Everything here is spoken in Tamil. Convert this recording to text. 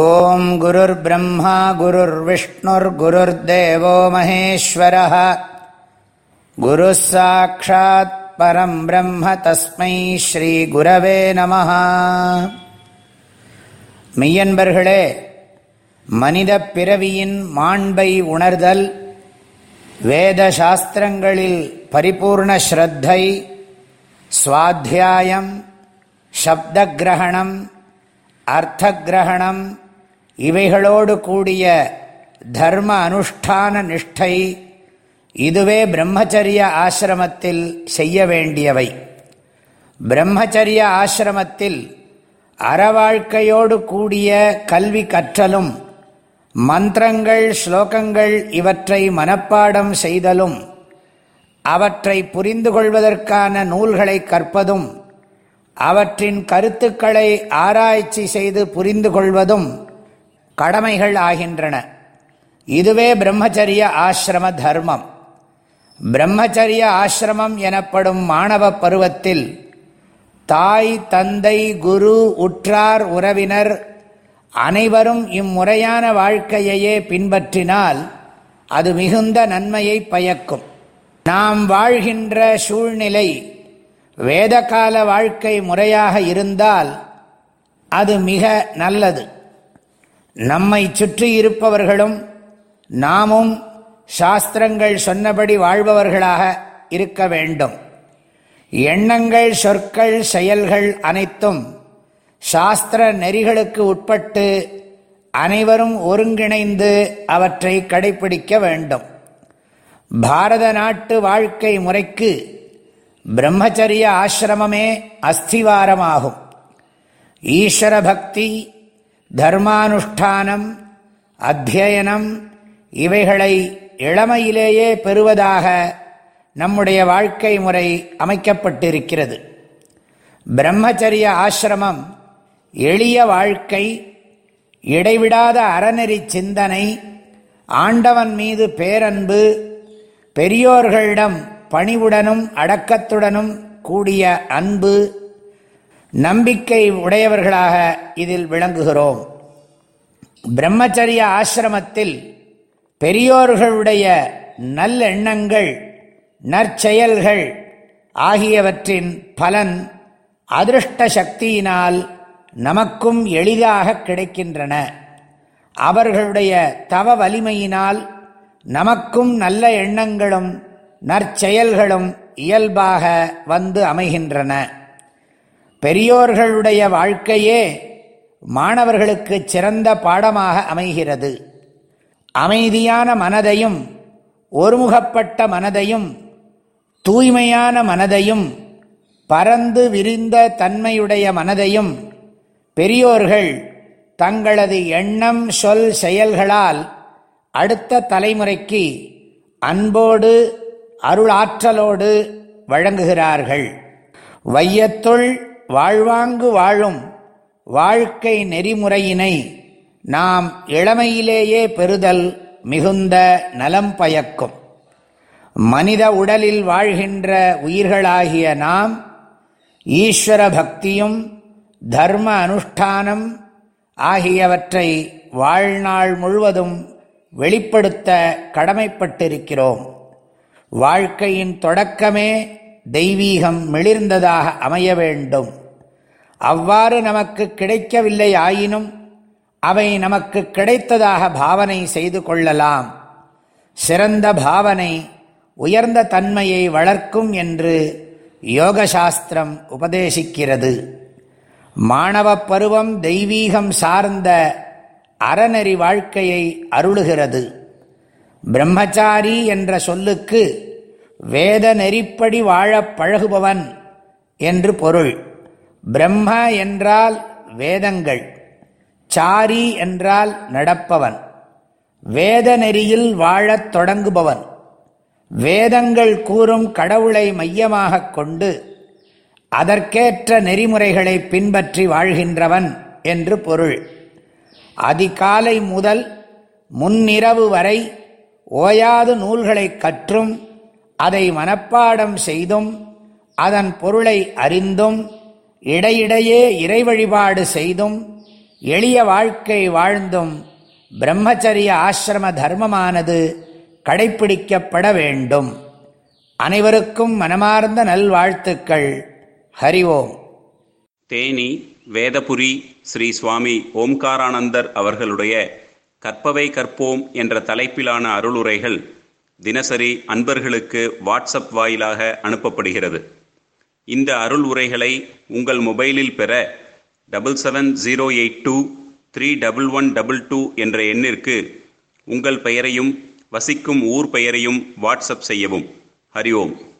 ॐ गुरुर्ब्रह्मा गुरुर्विष्णुर्गुरुर्देवो महेश्वरः गुरुः साक्षात् परम् ब्रह्म तस्मै ஸ்ரீகுரவே நம மெய்யன்பர்களே மனித பிறவியின் மாண்பை உணர்தல் வேத சாஸ்திரங்களில் பரிபூர்ண ஸ்ரத்தை சுவாத்தியாயம் சப்தகிரகணம் அர்த்தகிரகணம் இவைகளோடு கூடிய தர்ம அனுஷ்டான நிஷ்டை இதுவே பிரம்மச்சரிய ஆசிரமத்தில் செய்ய வேண்டியவை. பிரம்மச்சரிய ஆசிரமத்தில் அறவாழ்க்கையோடு கூடிய கல்வி கற்றலும் மந்திரங்கள் ஸ்லோகங்கள் இவற்றை மனப்பாடம் செய்தலும் அவற்றை புரிந்து கொள்வதற்கான நூல்களை கற்பதும் அவற்றின் கருத்துக்களை ஆராய்ச்சி செய்து புரிந்து கொள்வதும் கடமைகள் ஆகின்றன. இதுவே பிரம்மச்சரிய ஆசிரம தர்மம். பிரம்மச்சரிய ஆசிரமம் எனப்படும் மாணவ பருவத்தில் தாய் தந்தை குரு உற்றார் உறவினர் அனைவரும் இம்முறையான வாழ்க்கையையே பின்பற்றினால் அது மிகுந்த நன்மையை பயக்கும். நாம் வாழ்கின்ற சூழ்நிலை வேதகால வாழ்க்கை முறையாக இருந்தால் அது மிக நல்லது. நம்மை சுற்றி இருப்பவர்களும் நாமும் சாஸ்திரங்கள் சொன்னபடி வாழ்பவர்களாக இருக்க வேண்டும். எண்ணங்கள் சொற்கள் செயல்கள் அனைத்தும் சாஸ்திர நெறிகளுக்கு உட்பட்டு அனைவரும் ஒருங்கிணைந்து அவற்றை கடைபிடிக்க வேண்டும். பாரத நாட்டு வாழ்க்கை முறைக்கு பிரம்மச்சரிய ஆசிரமமே அஸ்திவாரமாகும். ஈஸ்வர பக்தி தர்மானுஷ்டானம் அத்தியனம் இவைகளை இளமையிலேயே பெறுவதாக நம்முடைய வாழ்க்கை முறை அமைக்கப்பட்டிருக்கிறது. பிரம்மச்சரிய ஆசிரமம் எளிய வாழ்க்கை இடைவிடாத அறநெறி சிந்தனை ஆண்டவன் மீது பேரன்பு பெரியோர்களிடம் பணிவுடனும் அடக்கத்துடனும் கூடிய அன்பு நம்பிக்கை உடையவர்களாக இதில் விளங்குகிறோம். பிரம்மச்சரிய ஆசிரமத்தில் பெரியோர்களுடைய நல்லெண்ணங்கள் நற்செயல்கள் ஆகியவற்றின் பலன் அதிருஷ்ட சக்தியினால் நமக்கும் எளிதாக கிடைக்கின்றன. அவர்களுடைய தவ வலிமையினால் நமக்கும் நல்ல எண்ணங்களும் நற்செயல்களும் இயல்பாக வந்து அமைகின்றன. பெரியோர்களுடைய வாழ்க்கையே மாணவர்களுக்கு சிறந்த பாடமாக அமைகிறது. அமைதியான மனதையும் ஒருமுகப்பட்ட மனதையும் தூய்மையான மனதையும் பரந்து விரிந்த தன்மையுடைய மனதையும் பெரியோர்கள் தங்களது எண்ணம் சொல் செயல்களால் அடுத்த தலைமுறைக்கு அன்போடு அருளாற்றலோடு வழங்குகிறார்கள். வையத்துள் வாழ்வாங்கு வாழும் வாழ்க்கை நெறிமுறையினை நாம் இளமையிலேயே பெறுதல் மிகுந்த நலம் பயக்கும். மனித உடலில் வாழ்கின்ற உயிர்களாகிய நாம் ஈஸ்வர பக்தியும் தர்ம அனுஷ்டானம் ஆகியவற்றை வாழ்நாள் முழுவதும் வெளிப்படுத்த கடமைப்பட்டிருக்கிறோம். வாழ்க்கையின் தொடக்கமே தெய்வீகம் மிளிர்ந்ததாக அமைய வேண்டும். அவ்வாறு நமக்கு கிடைக்கவில்லை ஆயினும் அவை நமக்கு கிடைத்ததாக பாவனை செய்து கொள்ளலாம். சிறந்த பாவனை உயர்ந்த தன்மையை வளர்க்கும் என்று யோகசாஸ்திரம் உபதேசிக்கிறது. மாணவ பருவம் தெய்வீகம் சார்ந்த அறநெறி வாழ்க்கையை அருளுகிறது. பிரம்மச்சாரி என்ற சொல்லுக்கு வேத நெறிப்படி வாழப் பழகுபவன் என்று பொருள். பிரம்ம என்றால் வேதங்கள் சாரி என்றால் நடப்பவன் வேத நெறியில் வாழத் தொடங்குபவன். வேதங்கள் கூறும் கடவுளை மையமாக கொண்டு அதற்கேற்ற நெறிமுறைகளை பின்பற்றி வாழ்கின்றவன் என்று பொருள். அதிகாலை முதல் முன்னிரவு வரை ஓயாது நூல்களை கற்றும் அதை மனப்பாடம் செய்தும் அதன் பொருளை அறிந்தும் இடையிடையே இறை வழிபாடு செய்தும் எளிய வாழ்க்கை வாழ்ந்தும் பிரம்மச்சரிய ஆசிரம தர்மமானது கடைப்பிடிக்கப்பட வேண்டும். அனைவருக்கும் மனமார்ந்த நல்வாழ்த்துக்கள். ஹரி ஓம். தேனி வேதபுரி ஸ்ரீ சுவாமி ஓம்காரானந்தர் அவர்களுடைய கற்பவை கற்போம் என்ற தலைப்பிலான அருளுரைகள் தினசரி அன்பர்களுக்கு வாட்ஸ்அப் வாயிலாக அனுப்பப்படுகிறது. இந்த அருள் உரைகளை உங்கள் மொபைலில் பெற double seven zero eight two three double one double two என்ற எண்ணிற்கு உங்கள் பெயரையும் வசிக்கும் ஊர் பெயரையும் வாட்ஸ்அப் செய்யவும். ஹரி ஓம்.